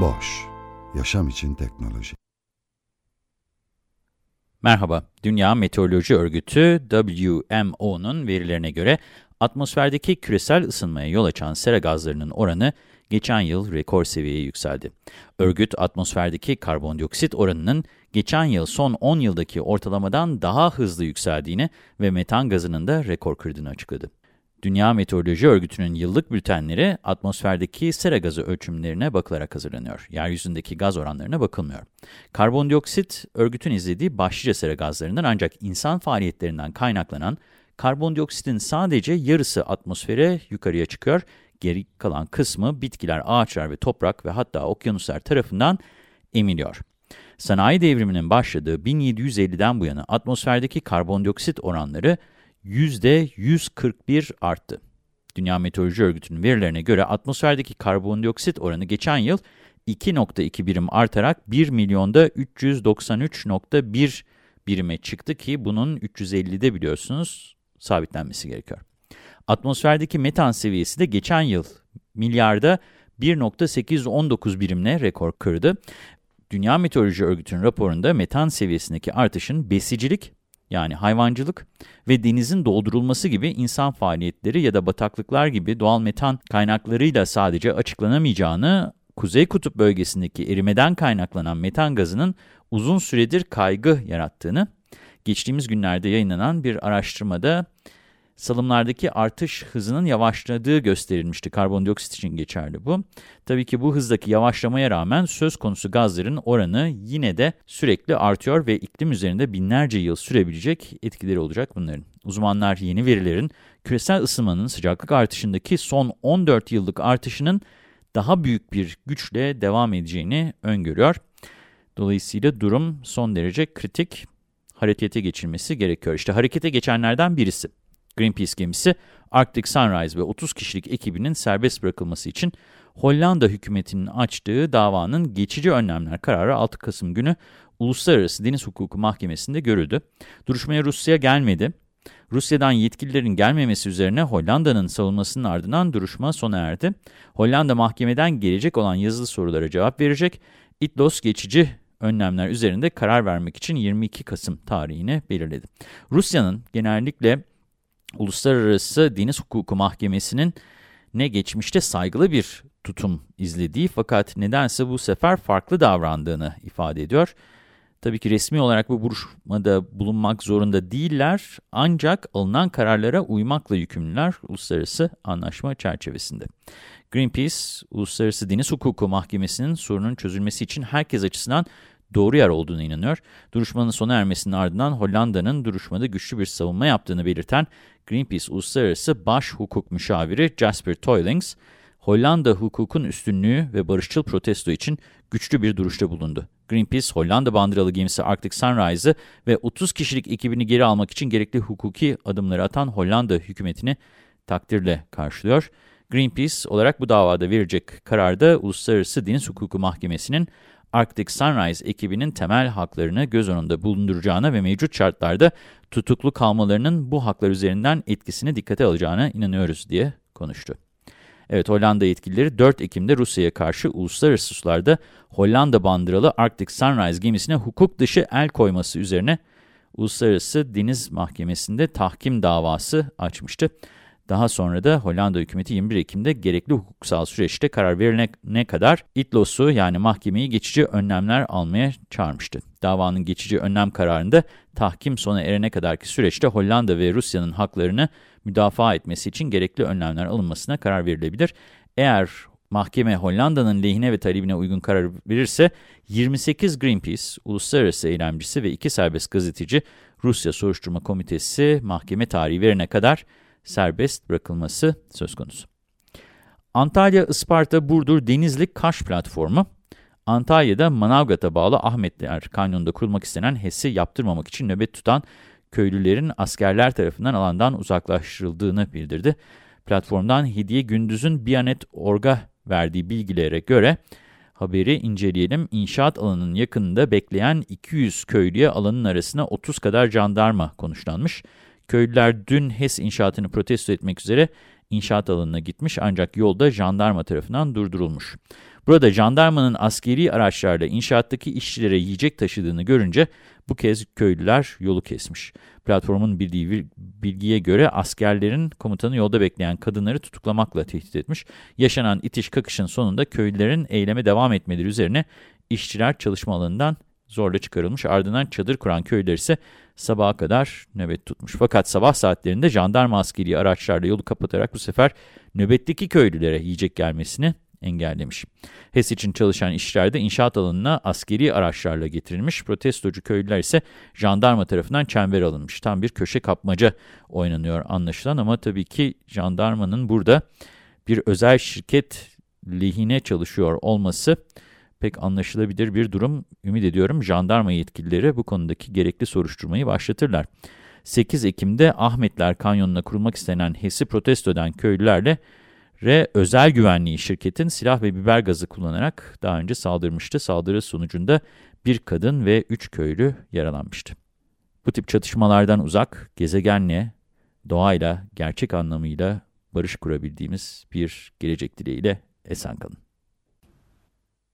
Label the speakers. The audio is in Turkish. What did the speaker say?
Speaker 1: Boş, yaşam için teknoloji.
Speaker 2: Merhaba, Dünya Meteoroloji Örgütü WMO'nun verilerine göre atmosferdeki küresel ısınmaya yol açan sera gazlarının oranı geçen yıl rekor seviyeye yükseldi. Örgüt, atmosferdeki karbondioksit oranının geçen yıl son 10 yıldaki ortalamadan daha hızlı yükseldiğini ve metan gazının da rekor kırdığını açıkladı. Dünya Meteoroloji Örgütü'nün yıllık bültenleri atmosferdeki sera gazı ölçümlerine bakılarak hazırlanıyor. Yeryüzündeki gaz oranlarına bakılmıyor. Karbondioksit, örgütün izlediği başlıca sera gazlarından ancak insan faaliyetlerinden kaynaklanan karbondioksitin sadece yarısı atmosfere yukarıya çıkıyor, geri kalan kısmı bitkiler, ağaçlar ve toprak ve hatta okyanuslar tarafından emiliyor. Sanayi devriminin başladığı 1750'den bu yana atmosferdeki karbondioksit oranları %141 arttı. Dünya Meteoroloji Örgütü'nün verilerine göre atmosferdeki karbondioksit oranı geçen yıl 2.2 birim artarak 1 milyonda 393.1 birime çıktı ki bunun 350'de biliyorsunuz sabitlenmesi gerekiyor. Atmosferdeki metan seviyesi de geçen yıl milyarda 1.819 birimle rekor kırdı. Dünya Meteoroloji Örgütü'nün raporunda metan seviyesindeki artışın besicilik, yani hayvancılık ve denizin doldurulması gibi insan faaliyetleri ya da bataklıklar gibi doğal metan kaynaklarıyla sadece açıklanamayacağını, Kuzey Kutup bölgesindeki erimeden kaynaklanan metan gazının uzun süredir kaygı yarattığını, geçtiğimiz günlerde yayınlanan bir araştırmada salımlardaki artış hızının yavaşladığı gösterilmişti. Karbondioksit için geçerli bu. Tabii ki bu hızdaki yavaşlamaya rağmen söz konusu gazların oranı yine de sürekli artıyor ve iklim üzerinde binlerce yıl sürebilecek etkileri olacak bunların. Uzmanlar yeni verilerin küresel ısınmanın sıcaklık artışındaki son 14 yıllık artışının daha büyük bir güçle devam edeceğini öngörüyor. Dolayısıyla durum son derece kritik harekete geçilmesi gerekiyor. İşte harekete geçenlerden birisi. Greenpeace gemisi Arctic Sunrise ve 30 kişilik ekibinin serbest bırakılması için Hollanda hükümetinin açtığı davanın geçici önlemler kararı 6 Kasım günü Uluslararası Deniz Hukuku Mahkemesi'nde görüldü. Duruşmaya Rusya gelmedi. Rusya'dan yetkililerin gelmemesi üzerine Hollanda'nın savunmasının ardından duruşma sona erdi. Hollanda mahkemeden gelecek olan yazılı sorulara cevap verecek. İtlos geçici önlemler üzerinde karar vermek için 22 Kasım tarihini belirledi. Rusya'nın genellikle Uluslararası Deniz Hukuku Mahkemesi'nin ne geçmişte saygılı bir tutum izlediği fakat nedense bu sefer farklı davrandığını ifade ediyor. Tabii ki resmi olarak bu buluşmada bulunmak zorunda değiller ancak alınan kararlara uymakla yükümlüler uluslararası anlaşma çerçevesinde. Greenpeace, Uluslararası Deniz Hukuku Mahkemesi'nin sorunun çözülmesi için herkes açısından doğru yer olduğunu inanıyor. Duruşmanın sona ermesinin ardından Hollanda'nın duruşmada güçlü bir savunma yaptığını belirten Greenpeace Uluslararası Baş Hukuk Müşaviri Jasper Toylings, Hollanda hukukun üstünlüğü ve barışçıl protesto için güçlü bir duruşta bulundu. Greenpeace, Hollanda bandıralı gemisi Arctic Sunrise'ı ve 30 kişilik ekibini geri almak için gerekli hukuki adımları atan Hollanda hükümetini takdirle karşılıyor. Greenpeace olarak bu davada verecek kararda Uluslararası Deniz Hukuku Mahkemesi'nin Arctic Sunrise ekibinin temel haklarını göz önünde bulunduracağına ve mevcut şartlarda tutuklu kalmalarının bu haklar üzerinden etkisini dikkate alacağına inanıyoruz diye konuştu. Evet Hollanda yetkilileri 4 Ekim'de Rusya'ya karşı uluslararası sularda Hollanda bandıralı Arctic Sunrise gemisine hukuk dışı el koyması üzerine Uluslararası Deniz Mahkemesi'nde tahkim davası açmıştı. Daha sonra da Hollanda hükümeti 21 Ekim'de gerekli hukuksal süreçte karar verilene kadar İTLOS'u yani mahkemeyi geçici önlemler almaya çağırmıştı. Davanın geçici önlem kararında tahkim sona erene kadarki süreçte Hollanda ve Rusya'nın haklarını müdafaa etmesi için gerekli önlemler alınmasına karar verilebilir. Eğer mahkeme Hollanda'nın lehine ve talebine uygun karar verirse 28 Greenpeace, uluslararası eylemcisi ve iki serbest gazeteci Rusya Soruşturma Komitesi mahkeme tarihi verene kadar serbest bırakılması söz konusu. Antalya, Isparta, Burdur, Denizli, Kaş platformu. Antalya'da Manavgat'a bağlı Ahmetler Kanyonu'nda kurulmak istenen HES'i yaptırmamak için nöbet tutan köylülerin askerler tarafından alandan uzaklaştırıldığını bildirdi. Platformdan Hediye Gündüz'ün Biyanet.org'a verdiği bilgilere göre haberi inceleyelim. İnşaat alanının yakınında bekleyen 200 köylüye alanın arasına 30 kadar jandarma konuşlanmış. Köylüler dün HES inşaatını protesto etmek üzere inşaat alanına gitmiş ancak yolda jandarma tarafından durdurulmuş. Burada jandarmanın askeri araçlarla inşaattaki işçilere yiyecek taşıdığını görünce bu kez köylüler yolu kesmiş. Platformun bildiği bilgiye göre askerlerin komutanı yolda bekleyen kadınları tutuklamakla tehdit etmiş. Yaşanan itiş kakışın sonunda köylülerin eyleme devam etmeleri üzerine işçiler çalışma alanından zorla çıkarılmış. Ardından çadır kuran köylüler ise sabaha kadar nöbet tutmuş. Fakat sabah saatlerinde jandarma askeri araçlarla yolu kapatarak bu sefer nöbetteki köylülere yiyecek gelmesini engellemiş. HES için çalışan işçilerde inşaat alanına askeri araçlarla getirilmiş. Protestocu köylüler ise jandarma tarafından çember alınmış. Tam bir köşe kapmaca oynanıyor anlaşılan ama tabii ki jandarmanın burada bir özel şirket lehine çalışıyor olması pek anlaşılabilir bir durum. Ümit ediyorum jandarma yetkilileri bu konudaki gerekli soruşturmayı başlatırlar. 8 Ekim'de Ahmetler Kanyonu'na kurulmak istenen HES'i protesto eden köylülerle Re özel güvenliği şirketin silah ve biber gazı kullanarak daha önce saldırmıştı. Saldırı sonucunda bir kadın ve üç köylü yaralanmıştı. Bu tip çatışmalardan uzak, gezegenle, doğayla, gerçek anlamıyla barış kurabildiğimiz bir gelecek dileğiyle esen kalın.